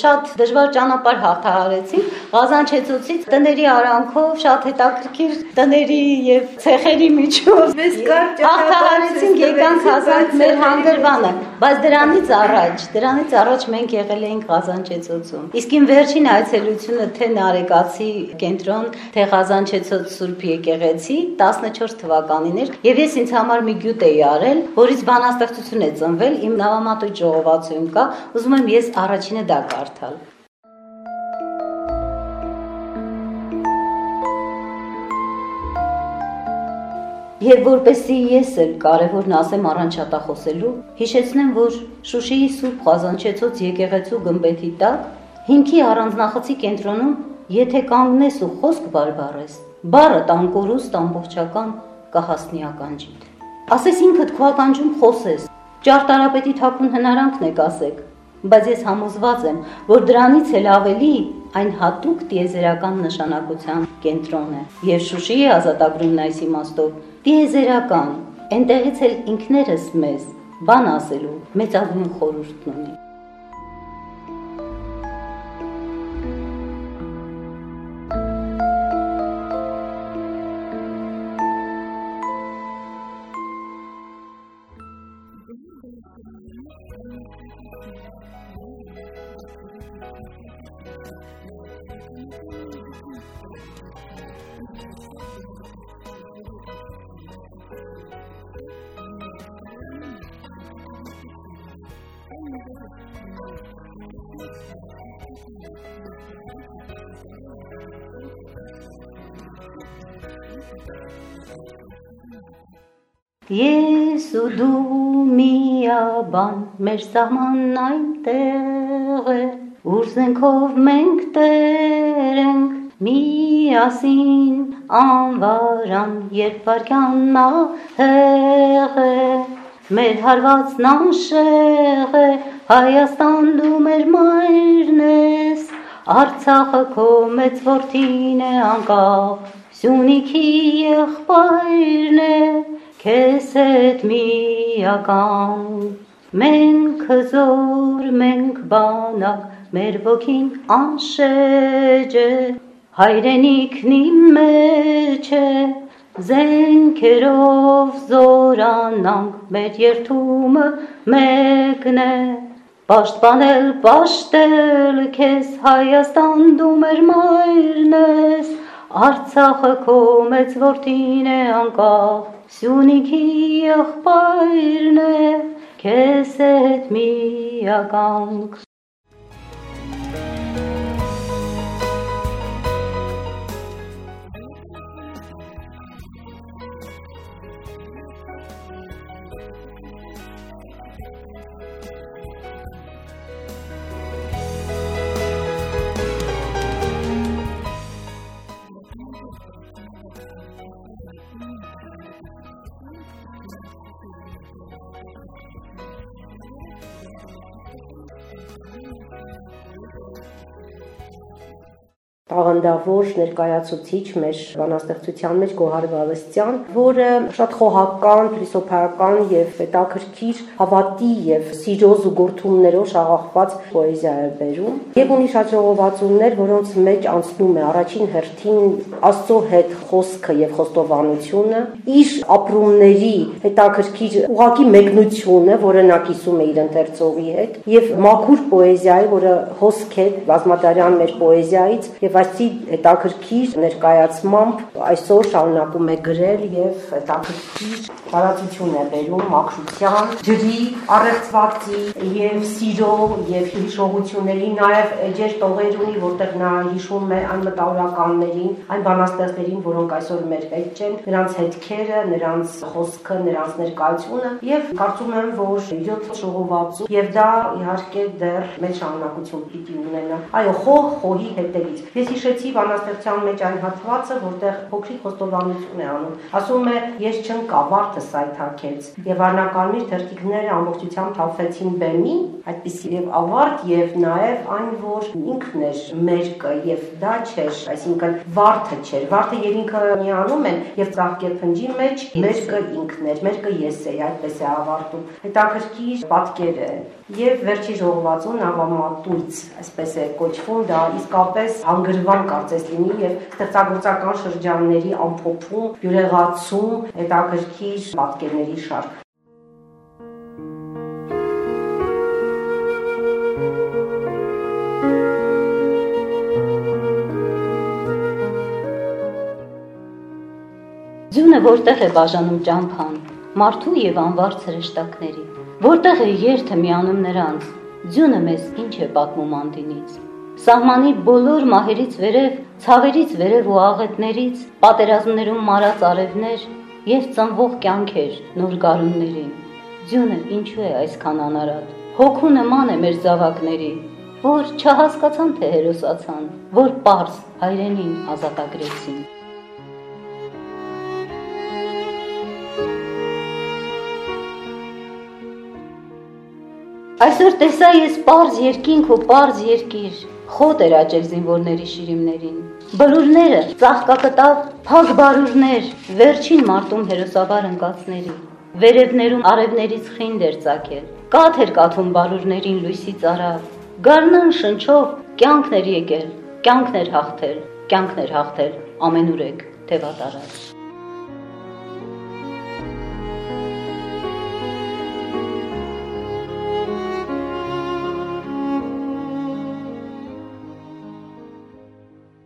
շատ դժվար ճանապարհ հաղթահարեցինք Ղազանչեցուցից տների արանքով շատ հետաքրքիր տների եւ ցեխերի միջով Մեզ կարճ հաղթահարեցինք եկանք հասանք մեր հանգրվանը, բայց դրանից առաջ, դրանից առաջ մենք եղել էինք Ղազանչեցոցում։ Իսկ իմ վերջին այցելությունը թե Նարեկացի կենտրոն, թե Ղազանչեցոց Սուրբ եկեղեցի 14 թվականին էր եւ ես ինձ համար մի գյուտ էի արել, որից բանաստեղծություն է ծնվել իմ նավամատույց ժողովածույում կա, ուզում եմ ես առաջինը դա կարդալ։ Եվ որպեսի ես էլ կարևորն ասեմ առանց շատախոսելու, հիշեցնեմ, որ Շուշիի Սուրբ Ղազանչեցոց եկեղեցու գմբեթի տակ հիմքի առանձնախցի կենտրոնում եթե կանգնես ու խոսք բարբարես, բառը տանկորուստ ամբողջական կհասնի ականջիդ։ Ասես ինքդ քո ականջում խոսես, ճարտարապետի թաքուն հնարանքն եք ասեք, բայց ես համոզված եմ, որ դրանից էլ ավելի այն հատուկ տիեզերական նշանակության կենտրոն է։ Եվ Շուշիի ազատագրումն այս իմաստով. Տիեզերական, այնտեղից էլ ինքներս մեզ բան ասելու մեծագույն խորհուրդն ունի։ Ես ու դու միաբան մեր սահմանն այնտեղ է ուր զենքով մենք տեր ենք միասին անվարան երբ վարքյանն ահեղ է մեր հարվածն անշեղ է Հայաստան դու մեր մայրն ես Արցախը քո մեծ որդին է անկախ Սյունիքի եղբայրն է քեզ հետ միական մենք զոր մենք բանակ մեր ոգին անշեջ է հայրենիքն իմ մեջ է զենքերով զորանանք մեր երթումը մեկն է Պաշտպանել, պաշտել քեզ Հայաստան դու մեր մայրն ես Արցախը քո մեծ որդին է անկախ Սյունիքի եղբայրն է, քեզ հետ միականք Thank you. Տաղանդավոր ներկայացուցիչ մեր բանաստեղծության մեջ Գոհար Գալստյան, որը շատ խոհական, փիլիսոփայական եւ հետաքրքիր հավատի եւ սիրո զուգորդումներով շաղախված պոեզիա է բերում եւ ունի շատ ժողովածուներ, որոնց մեջ անցնում է առաջին հերթին Աստծո հետ խոսքը եւ խոստովանությունը, իր ապրումների հետաքրքիր ուղակի մեկնությունը, որը նա կիսում է իր ընթերցողի հետ եւ մաքուր պոեզիայի, որը հոսք է բազմադարյան մեր պոեզիայից եւ եւ այսի հետաքրքիր ներկայացմամբ այսօր շարունակում է գրել եւ հետաքրքիր տարածություն է բերում մաքրության, ջրի, առեղծվածի եւ սիրո եւ հիշողությունների, նաեւ էջեր տողեր ունի, որտեղ նա հիշում է այն մտավորականներին, այն բանաստեղծներին, որոնք այսօր մեր հետ չեն, նրանց հետքերը, նրանց խոսքը, նրանց ներկայությունը եւ կարծում եմ, որ 7 ժողովածու եւ դա իհարկե դեռ մեր շարունակություն պիտի ունենա։ Այո, խող խոհի հետևից։ Ես հիշեցի բանաստեղծության մեջ այն հատվածը, որտեղ փոքրիկ խոստովանություն է անում։ Ասում է. «Ես չընկա, վարդը սայթակեց» եւ արնակարմիր թերթիկները ամբողջությամբ թափվեցին բեմին, այդպիսի եւ ավարտ եւ նաեւ այն, որ ինքն էր մերկը եւ դա չէր, այսինքն վարդը չէր։ Վարդը եւ ինքը միանում են եւ ծաղկեփնջի մեջ մերկը ինքն էր, մերկը ես էի, այդպես է ավարտում։ Հետաքրքիր պատկեր է։ Եվ վերջի ժողովածուն ավամատույց, այսպես է կոչվում, դա իսկապես հանգրվան կարծես լինի եւ ստեղծագործական շրջանների ամփոփում, յուրեղացում, հետաքրքիր պատկերների շարք։ Ձյունը որտեղ է բաժանում ճամփան, մարդու եւ անվարձ հրեշտակների։ Որտեղ է երթը միանում նրանց։ Ձյունը մեզ ինչ է պատմում անդինից։ Սահմանի բոլոր մահերից վերև, ցավերից վերև ու աղետներից, պատերազմներում մարած արևներ եւ ծնվող կյանքեր նոր գարուններին։ Ձյունը ինչու է այսքան անարատ։ Հոգու նման է մեր զավակների, որ չհասկացան թե հերոսացան, որ པարս հայրենին ազատագրեցին։ Այսօր տեսա ես པարզ երկինք ու པարզ երկիր, խոտ էր աճել զինվորների շիրիմներին։ Բլուրները, ծաղկակտավ, փակ բարուրներ, վերջին մարտում հերոսաբար ընկածների։ Վերևներում արևներից խինդ էր ցակել։ Կաթ էր կաթում բարուրներին լույսի ծարավ։ Գարնան շնչով կյանքն էր եկել, կյանքն էր հաղթել, կյանքն էր հաղթել ամենուրեք թևատարած։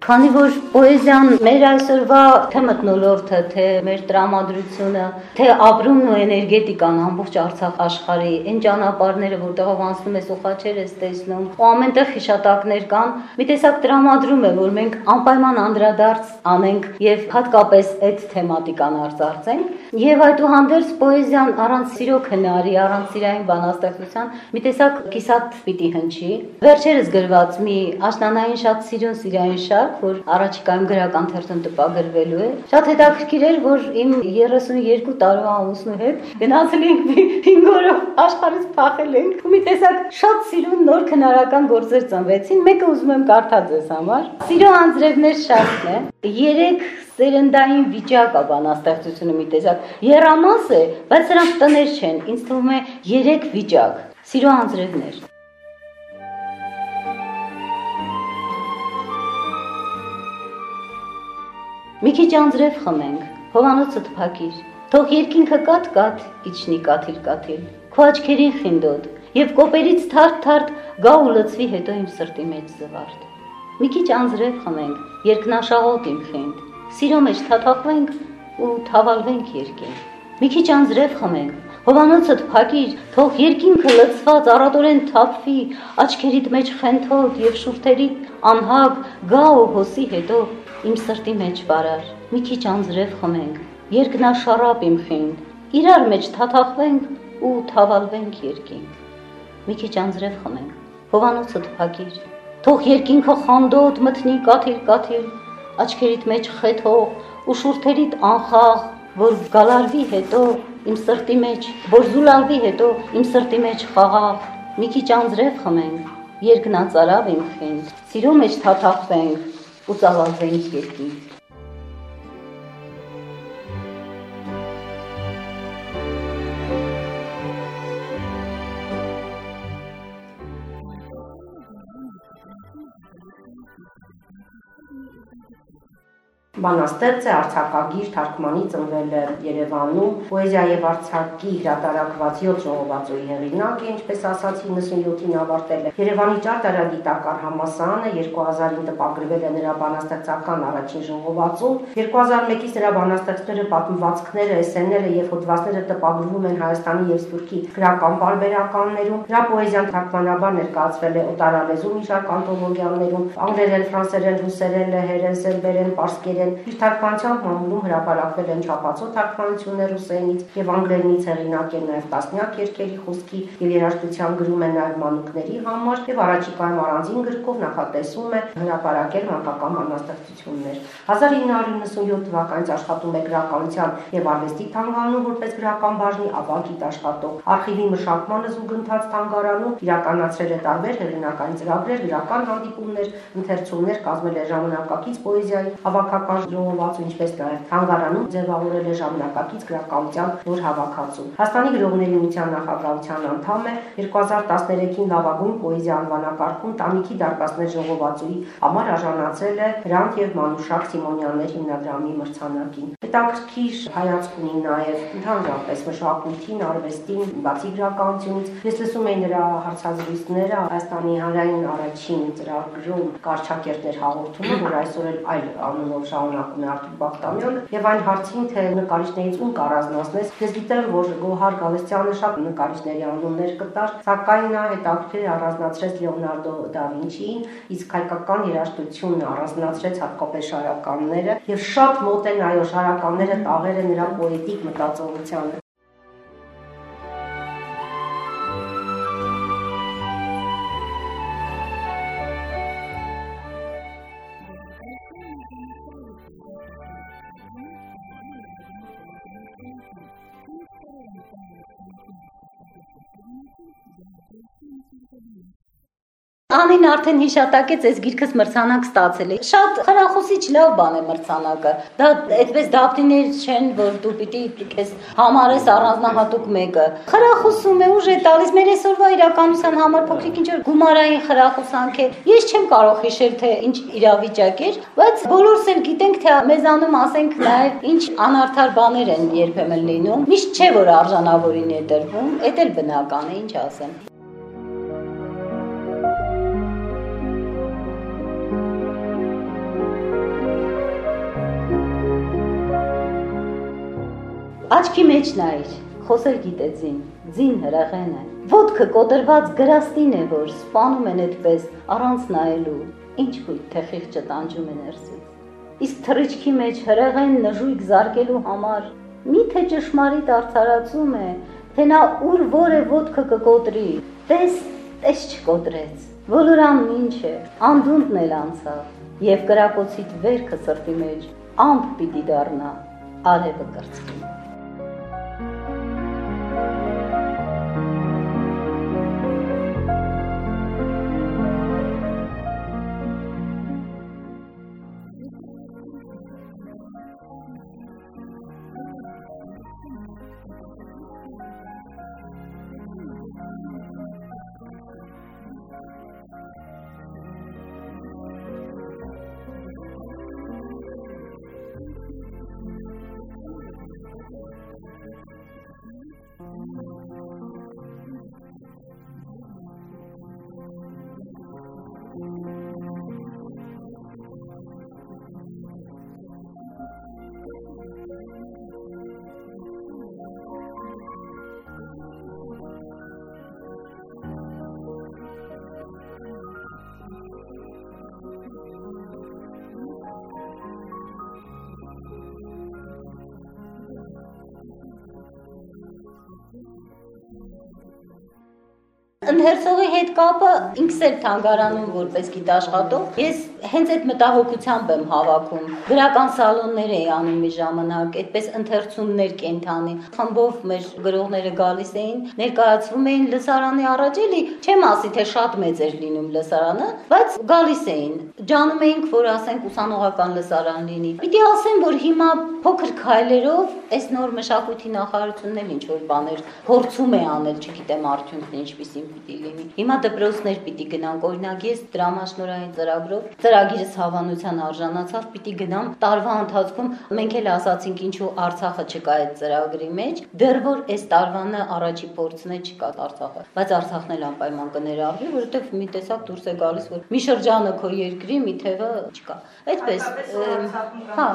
Քանի որ պոեզիան մեր այսօրվա թե մտնոլորտը, թե մեր տրամադրությունը, թե ապրումն ու էներգետիկան ամբողջ Արցախ աշխարհի, այն ճանապարհները, որտեղով անցնում ես ու խաչեր ես տեսնում, ու ամենտեղ հիշատակներ կան, մի տեսակ տրամադրում է, որ մենք անպայման անդրադարձ անենք եւ հատկապես այդ թեմատիկան արծարծենք, եւ այդուհանդերձ պոեզիան առանց սիրո քնարի, առանց սիրային բանաստեղծության մի տեսակ կիսատ պիտի հնչի։ Վերջերս գրված մի աշնանային շատ սիրուն սիրային շարք որ առաջիկայում գրական թերթում տպագրվելու է։ Շատ հետաքրքիր էր, որ իմ 32 տարվա ամուսնու հետ գնացել ենք 5 օրով աշխարհից փախել ենք։ Ու մի տեսակ շատ սիրուն նոր քնարական գործեր ծնվեցին։ Մեկը ուզում եմ կարդալ ձեզ համար։ Սիրո անձրևներ շարքն է։ Երեք սերնդային վիճակ է բանաստեղծությունը մի տեսակ։ Երամաս է, բայց սրանք տներ չեն։ Ինձ թվում է երեք վիճակ։ Սիրո անձրևներ։ Մի քիչ անձրև խմենք, հովանոցը թփակիր։ Թող երկինքը կատ-կատ իջնի կաթիլ-կաթիլ։ Քո աչքերին խինդոտ եւ կոպերից թարթ-թարթ գա ու լցվի հետո իմ սրտի մեջ զվարթ։ Մի քիչ անձրև խմենք, երկնաշաղոտ իմ խինդ։ Սիրո մեջ թաթախվենք ու թավալվենք երկին։ Մի քիչ անձրև խմենք, Հովանոցը թփակիր, թող երկինքը լցված առատորեն թափվի, աչքերիդ մեջ խենթոտ եւ շուրթերիդ անհագ գա ու հոսի հետո իմ սրտի մեջ բարար, մի քիչ անձրև խմենք, երկնաշարապ իմ խինդ, իրար մեջ թաթախվենք ու թավալվենք երկինք։ Մի քիչ անձրև խմենք, հովանոցը թփակիր, թող երկինքը խանդոտ մտնի կաթիլ-կաթիլ, աչքերիդ մեջ խեթող ու շուրթերիդ անխաղ, որ գալարվի հետո իմ սրտի մեջ, որ զուլալվի հետո իմ սրտի մեջ խաղաղ, մի քիչ անձրև խմենք, երկնածարավ իմ խինդ, սիրո մեջ թաթախվենք, ու ծավալվենք երկին։ Բանաստեղծ է արցակագիր, թարգմանի ծնվել է Երևանում, պոեզիա եւ արցակի հրատարակված 7 ժողովածոյի հեղինակ է, ինչպես ասացի 97-ին ավարտել է Երևանի ճարտարագիտական համալսարանը 2000-ին տպագրվել է նրա բանաստեղծական առաջին ժողովածուն 2001-ից նրա բանաստեղծները, պատմվածքները, էսսեները եւ հոդվածները տպագրվում են Հայաստանի եւ Սփյուռքի գրական բարբերականներում նրա պոեզիան թարգմանաբար ներկայացվել է օտարալեզու մի շարք անթոլոգիաներում անգլերեն, ֆրանսերեն, ռուսերեն, լեհերեն, սերբերեն, պարսկերեն են։ Իր թարգմանությամբ մամուլում հրապարակվել են չափածո թարգմանություններ ռուսերենից եւ անգլերենից հեղինակ է նաեւ տասնյակ երկերի խոսքի եւ երաժշտության գրում է նաեւ մանուկների համար եւ առաջիկայում առանձին գրքով նախատեսում է հրապարակել մանկական բանաստեղծություններ։ 1997 թվականից աշխատում է գրականության եւ արվեստի թանգարանում որպես գրական բաժնի ավագ գիտաշխատող։ Արխիվի մշակմանը զուգընթաց թանգարանում իրականացրել է տարբեր հեղինակային ծրագրեր, գրական հանդիպումներ, ընթերցումներ, կազմել է ժամանակակից պոեզիայի հավաքական ժողովածու, ինչպես նաև Թանգարանում ձևավորել է ժամանակակից գրականության նոր հավաքածու։ Հայաստանի գրողների միության նախագահության անդամ է 2013-ին լավագույն պոեզիա անվանակարգում Տանիքի դարպասներ ժողովածուի համար արժանացել է Հրանտ եւ Մանուշակ Սիմոնյաններ հիմնադրամի մրցանակին։ Հետաքրքիր հայացք ունի նաև ընդհանրապես մշակույթին, արվեստին, բացի գրականությունից։ Ես լսում եի նրա հարցազրույցները Հայաստանի հանրային առաջին ծրագրում Կարճակերտներ հաղորդումը, որ այսօր այլ անունով շարունակում է Արթուր Բախտամյանը եւ այն հարցին թե նկարիչներից ում կառանձնացնես ես գիտեմ որ Գոհար Գալստյանը շատ նկարիչների անուններ կտար սակայն նա հետաքրքիր առանձնացրեց Լեոնարդո դա Վինչիին իսկ հայկական երաժշտությունը առանձնացրեց հատկապես շարականները եւ շատ մոտ են այո շարականները տաղերը նրա պոետիկ մտածողությանը Անին արդեն հիշատակեց այս գիրքս մրցանակ ստացել է։ Շատ խրախուսիչ լավ բան է մրցանակը։ Դա այդպես դապտիներ չեն, որ դու պիտի քեզ համարես առանձնահատուկ մեկը։ Խրախուսում է, ուժ է տալիս մեր այսօրվա իրականության համար փոքրիկ ինչ որ գումարային խրախուսանք է։ Ես չեմ կարող հիշել թե ինչ իրավիճակ էր, բայց բոլորս էլ գիտենք թե մեզանում ասենք նաև ինչ անարդար բաներ են երբեմն լինում։ Միշտ չէ որ արժանավորին է տրվում, դա էլ բնական է, ինչ ասեմ։ Աչքի մեջ նայր, խոսել գիտե ձին, հրեղեն է։ Ոտքը կոտրված գրաստին է, որ սպանում են այդպես առանց նայելու, ինչ հույտ թե խիղճը տանջում է ներսից։ Իսկ թռիչքի մեջ հրեղեն նժույգ զարկելու համար միթե ճշմարիտ արդարացում է, թե նա ուր որը ոտքը կկոտրի։ Տես, տես չկոտրեց։ Ոլորամն ինչ է, անդունդն էլ անցավ, եւ կրակոցիդ վերքը սրտի մեջ ամփ պիտի դառնա, արևը կրծքի։ ընթերցողի հետ կապը ինքս էլ թանգարանում որպես գիտաշխատող ես հենց այդ մտահոգությամբ եմ հավաքում գրական սալոններ էի անում մի ժամանակ այդպես ընթերցումներ կենթանի խմբով մեր գրողները գալիս էին ներկայացվում էին լսարանի առաջ էլի չեմ ասի թե շատ մեծ էր լինում լսարանը բայց գալիս էին ջանում էինք որ ասենք ուսանողական լսարան լինի պիտի ասեմ որ հիմա փոքր քայլերով այս նոր մշակույթի նախարարությունն էլ ինչ որ բաներ փորձում է անել չգիտեմ արդյունքն ինչպեսին պիտի լինի։ Հիմա դպրոցներ պիտի գնանք, օրինակ ես դրամաշնորային ծրագրով ծրագիրս հավանության արժանացավ, պիտի գնամ տարվա ընթացքում մենք էլ ասացինք ինչու Արցախը չկա այդ ծրագրի մեջ, դեռ որ այս տարվանը առաջի փորձն է չկա Արցախը, բայց Արցախն էլ անպայման կներառվի, որովհետև մի տեսակ դուրս է գալիս, որ մի շրջանը քո երկրի, մի թևը չկա։ Այդպես, հա,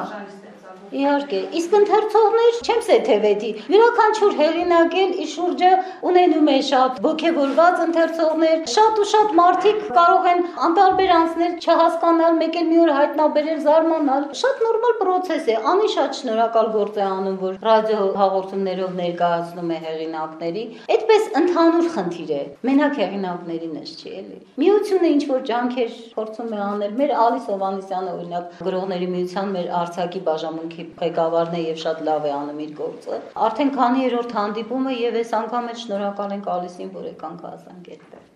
Իհարկե, իսկ ընթերցողներ չեմ սեթևեդի։ Յուրաքանչյուր հերինակ էլ ի շուրջը ունենում է շատ ողջևորված ընթերցողներ, շատ ու շատ մարդիկ կարող են անտարբեր անցնել, չհասկանալ, մեկ էլ մի օր հայտնաբերել, զարմանալ։ Շատ նորմալ process է։ Անի շատ շնորհակալ գործ է անում, որ ռադիո հաղորդումներով ներկայացնում է հերինակների։ Այդպես ընդհանուր խնդիր է։ Մենակ հերինակներին էս չի էլի։ Միությունը ինչ որ ջանքեր փորձում է անել։ Մեր Ալիս Հովանեսյանը օրինակ գրողների միության մեր արցակի բաժանմունքի ղեկավարն է եւ շատ լավ է անում իր գործը։ Արդեն քանի երրորդ հանդիպումը եւ այս անգամ էլ շնորհակալ ենք Ալիսին, որ եկանք այդտեղ։